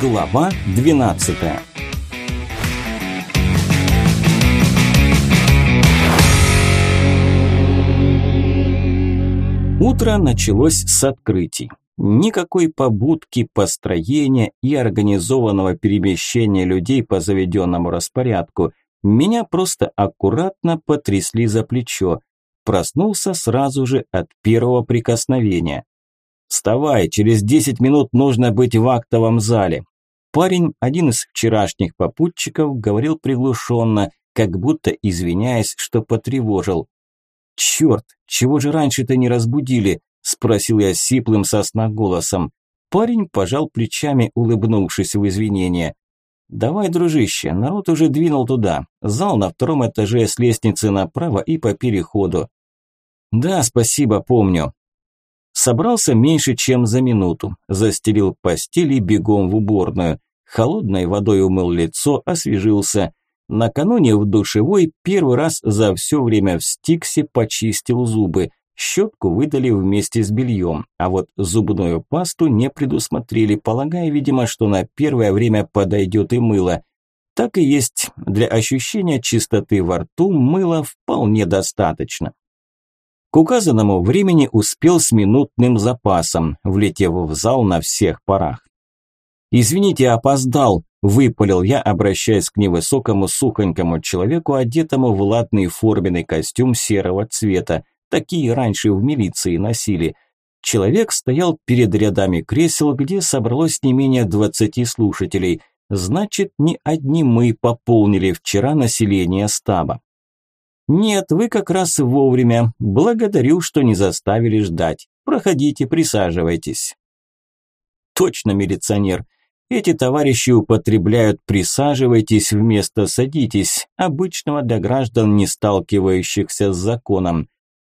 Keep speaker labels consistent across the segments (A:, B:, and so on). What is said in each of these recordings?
A: Глава 12 Утро началось с открытий. Никакой побудки, построения и организованного перемещения людей по заведенному распорядку. Меня просто аккуратно потрясли за плечо. Проснулся сразу же от первого прикосновения. «Вставай, через десять минут нужно быть в актовом зале». Парень, один из вчерашних попутчиков, говорил приглушенно, как будто извиняясь, что потревожил. «Черт, чего же раньше-то не разбудили?» – спросил я сиплым голосом. Парень пожал плечами, улыбнувшись в извинение. «Давай, дружище, народ уже двинул туда. Зал на втором этаже с лестницы направо и по переходу». «Да, спасибо, помню». Собрался меньше, чем за минуту. Застелил постель и бегом в уборную. Холодной водой умыл лицо, освежился. Накануне в душевой первый раз за все время в стиксе почистил зубы. Щетку выдали вместе с бельем, а вот зубную пасту не предусмотрели, полагая, видимо, что на первое время подойдет и мыло. Так и есть, для ощущения чистоты во рту мыла вполне достаточно. К указанному времени успел с минутным запасом, влетев в зал на всех парах. «Извините, опоздал», – выпалил я, обращаясь к невысокому сухонькому человеку, одетому в латный форменный костюм серого цвета. Такие раньше в милиции носили. Человек стоял перед рядами кресел, где собралось не менее двадцати слушателей. Значит, не одни мы пополнили вчера население стаба. Нет, вы как раз вовремя. Благодарю, что не заставили ждать. Проходите, присаживайтесь. Точно, милиционер. Эти товарищи употребляют «присаживайтесь» вместо «садитесь», обычного для граждан, не сталкивающихся с законом.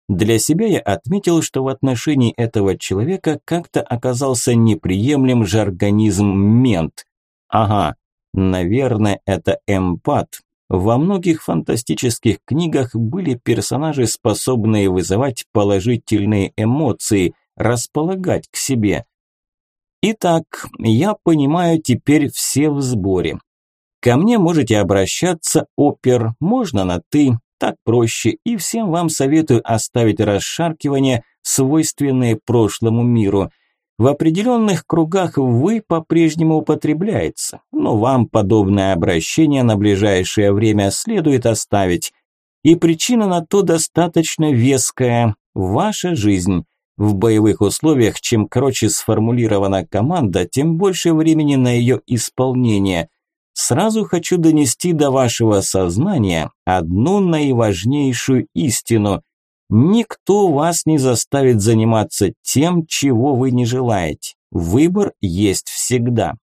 A: Для себя я отметил, что в отношении этого человека как-то оказался неприемлем жаргонизм «мент». Ага, наверное, это эмпат. Во многих фантастических книгах были персонажи, способные вызывать положительные эмоции, располагать к себе. Итак, я понимаю теперь все в сборе. Ко мне можете обращаться, опер, можно на «ты», так проще, и всем вам советую оставить расшаркивание, свойственные прошлому миру. В определенных кругах «вы» по-прежнему употребляется, но вам подобное обращение на ближайшее время следует оставить. И причина на то достаточно веская – ваша жизнь. В боевых условиях, чем короче сформулирована команда, тем больше времени на ее исполнение. Сразу хочу донести до вашего сознания одну наиважнейшую истину. Никто вас не заставит заниматься тем, чего вы не желаете. Выбор есть всегда.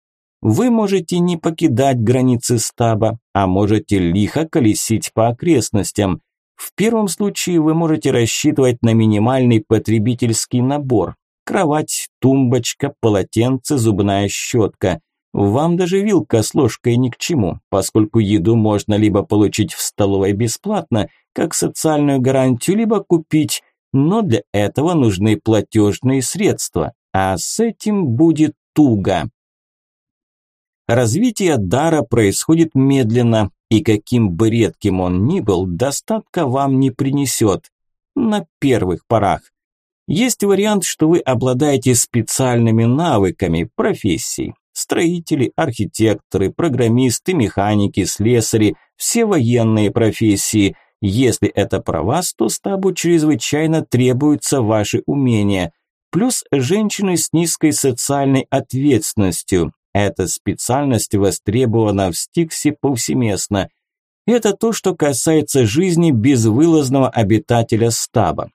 A: Вы можете не покидать границы стаба, а можете лихо колесить по окрестностям. В первом случае вы можете рассчитывать на минимальный потребительский набор. Кровать, тумбочка, полотенце, зубная щетка. Вам даже вилка с ложкой ни к чему, поскольку еду можно либо получить в столовой бесплатно, как социальную гарантию, либо купить, но для этого нужны платежные средства, а с этим будет туго. Развитие дара происходит медленно, и каким бы редким он ни был, достатка вам не принесет. На первых порах. Есть вариант, что вы обладаете специальными навыками, профессией. Строители, архитекторы, программисты, механики, слесари, все военные профессии. Если это про вас, то стабу чрезвычайно требуются ваши умения. Плюс женщины с низкой социальной ответственностью. Эта специальность востребована в Стиксе повсеместно. Это то, что касается жизни безвылазного обитателя стаба.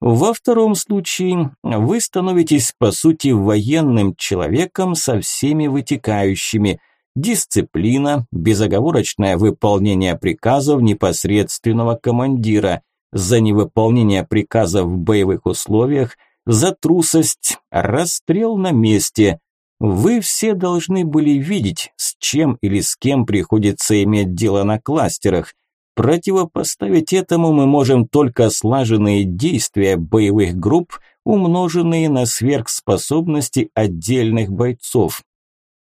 A: Во втором случае вы становитесь по сути военным человеком со всеми вытекающими дисциплина, безоговорочное выполнение приказов непосредственного командира, за невыполнение приказов в боевых условиях, за трусость, расстрел на месте. Вы все должны были видеть, с чем или с кем приходится иметь дело на кластерах, Противопоставить этому мы можем только слаженные действия боевых групп, умноженные на сверхспособности отдельных бойцов.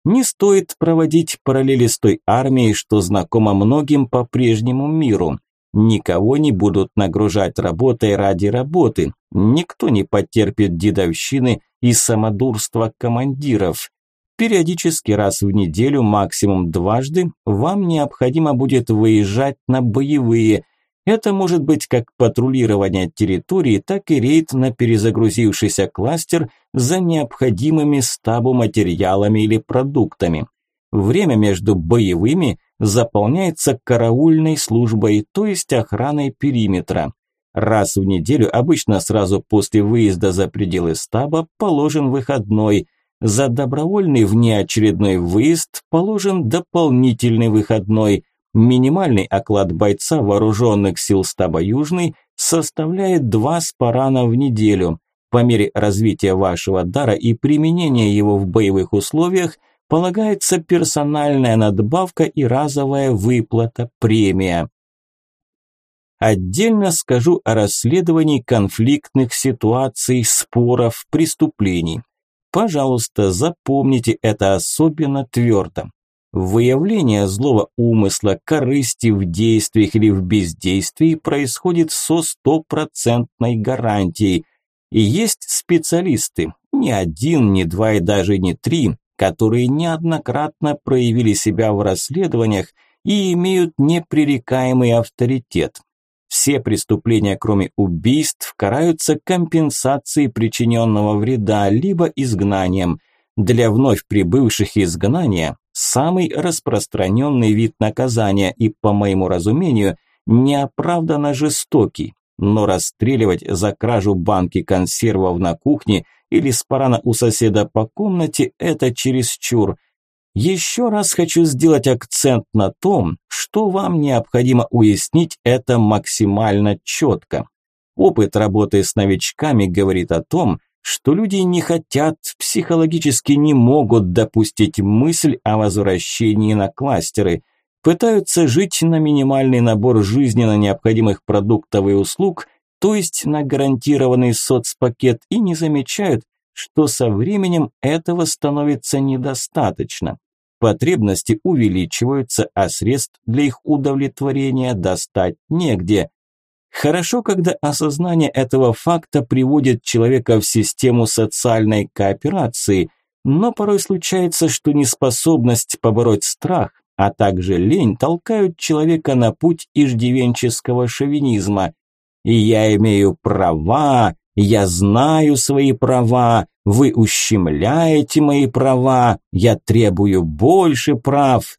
A: Не стоит проводить параллели с той армией, что знакома многим по прежнему миру. Никого не будут нагружать работой ради работы. Никто не потерпит дедовщины и самодурства командиров. Периодически раз в неделю, максимум дважды, вам необходимо будет выезжать на боевые. Это может быть как патрулирование территории, так и рейд на перезагрузившийся кластер за необходимыми стабу материалами или продуктами. Время между боевыми заполняется караульной службой, то есть охраной периметра. Раз в неделю, обычно сразу после выезда за пределы стаба, положен выходной – за добровольный внеочередной выезд положен дополнительный выходной. Минимальный оклад бойца вооруженных сил стаба Южный составляет два спарана в неделю. По мере развития вашего дара и применения его в боевых условиях полагается персональная надбавка и разовая выплата, премия. Отдельно скажу о расследовании конфликтных ситуаций, споров, преступлений. Пожалуйста, запомните это особенно твердо. Выявление злого умысла, корысти в действиях или в бездействии происходит со стопроцентной гарантией. И есть специалисты, не один, не два и даже не три, которые неоднократно проявили себя в расследованиях и имеют непререкаемый авторитет. Все преступления, кроме убийств, караются компенсацией причиненного вреда, либо изгнанием. Для вновь прибывших изгнания – самый распространенный вид наказания и, по моему разумению, неоправданно жестокий. Но расстреливать за кражу банки консервов на кухне или спарана у соседа по комнате – это чересчур – еще раз хочу сделать акцент на том, что вам необходимо уяснить это максимально четко. Опыт работы с новичками говорит о том, что люди не хотят, психологически не могут допустить мысль о возвращении на кластеры, пытаются жить на минимальный набор жизненно необходимых продуктов и услуг, то есть на гарантированный соцпакет и не замечают, что со временем этого становится недостаточно. Потребности увеличиваются, а средств для их удовлетворения достать негде. Хорошо, когда осознание этого факта приводит человека в систему социальной кооперации, но порой случается, что неспособность побороть страх, а также лень толкают человека на путь иждивенческого шовинизма. И я имею права, я знаю свои права, вы ущемляете мои права, я требую больше прав.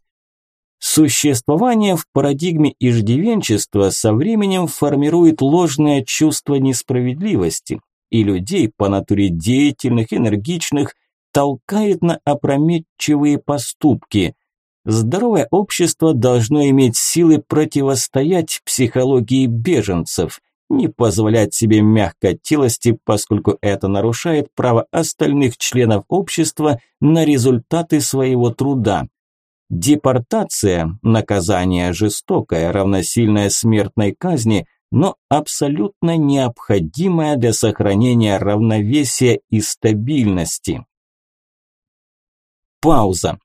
A: Существование в парадигме иждивенчества со временем формирует ложное чувство несправедливости, и людей по натуре деятельных, энергичных толкает на опрометчивые поступки. Здоровое общество должно иметь силы противостоять психологии беженцев, не позволять себе мягкотелости, поскольку это нарушает право остальных членов общества на результаты своего труда. Депортация – наказание жестокое, равносильное смертной казни, но абсолютно необходимое для сохранения равновесия и стабильности. Пауза.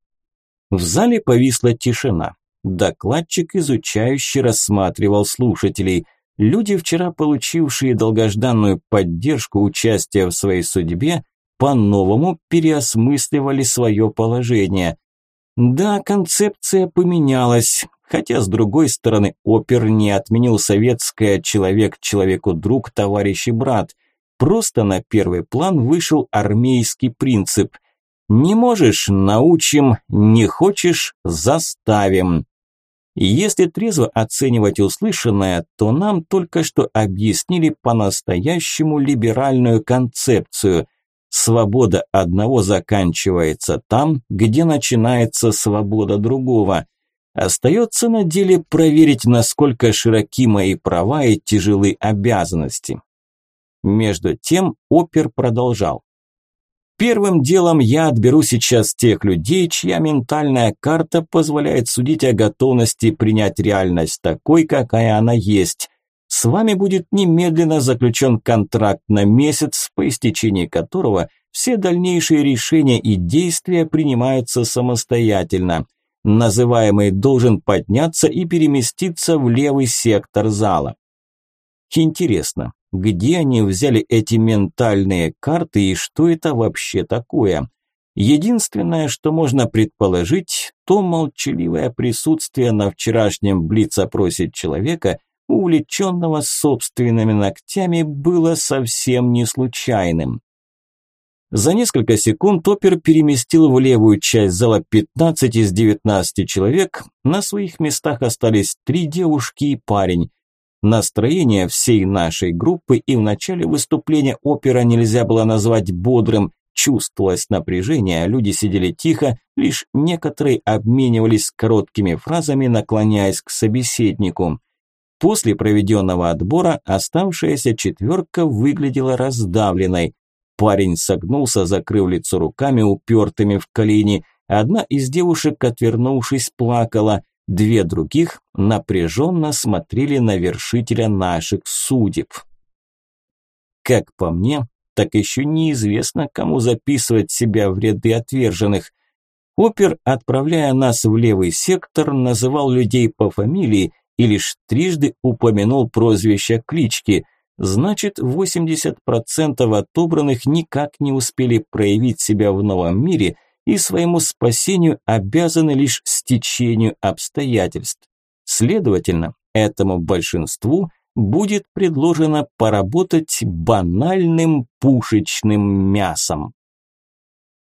A: В зале повисла тишина. Докладчик изучающе рассматривал слушателей – Люди, вчера получившие долгожданную поддержку участия в своей судьбе, по-новому переосмысливали свое положение. Да, концепция поменялась, хотя с другой стороны опер не отменил советское «человек человеку друг, товарищ и брат». Просто на первый план вышел армейский принцип «не можешь – научим, не хочешь – заставим». Если трезво оценивать услышанное, то нам только что объяснили по-настоящему либеральную концепцию. Свобода одного заканчивается там, где начинается свобода другого. Остается на деле проверить, насколько широки мои права и тяжелы обязанности. Между тем опер продолжал. Первым делом я отберу сейчас тех людей, чья ментальная карта позволяет судить о готовности принять реальность такой, какая она есть. С вами будет немедленно заключен контракт на месяц, по истечении которого все дальнейшие решения и действия принимаются самостоятельно. Называемый должен подняться и переместиться в левый сектор зала. Интересно, где они взяли эти ментальные карты и что это вообще такое? Единственное, что можно предположить, то молчаливое присутствие на вчерашнем блиц-опросе человека, увлеченного собственными ногтями, было совсем не случайным. За несколько секунд Опер переместил в левую часть зала 15 из 19 человек, на своих местах остались три девушки и парень. Настроение всей нашей группы и в начале выступления опера нельзя было назвать бодрым, Чувствовалось напряжение, люди сидели тихо, лишь некоторые обменивались короткими фразами, наклоняясь к собеседнику. После проведенного отбора оставшаяся четверка выглядела раздавленной. Парень согнулся, закрыв лицо руками, упертыми в колени. Одна из девушек, отвернувшись, плакала. Две других напряженно смотрели на вершителя наших судеб. Как по мне, так еще неизвестно, кому записывать себя в ряды отверженных. Опер, отправляя нас в левый сектор, называл людей по фамилии и лишь трижды упомянул прозвища клички. Значит, 80% отобранных никак не успели проявить себя в новом мире и своему спасению обязаны лишь стечению обстоятельств. Следовательно, этому большинству – будет предложено поработать банальным пушечным мясом.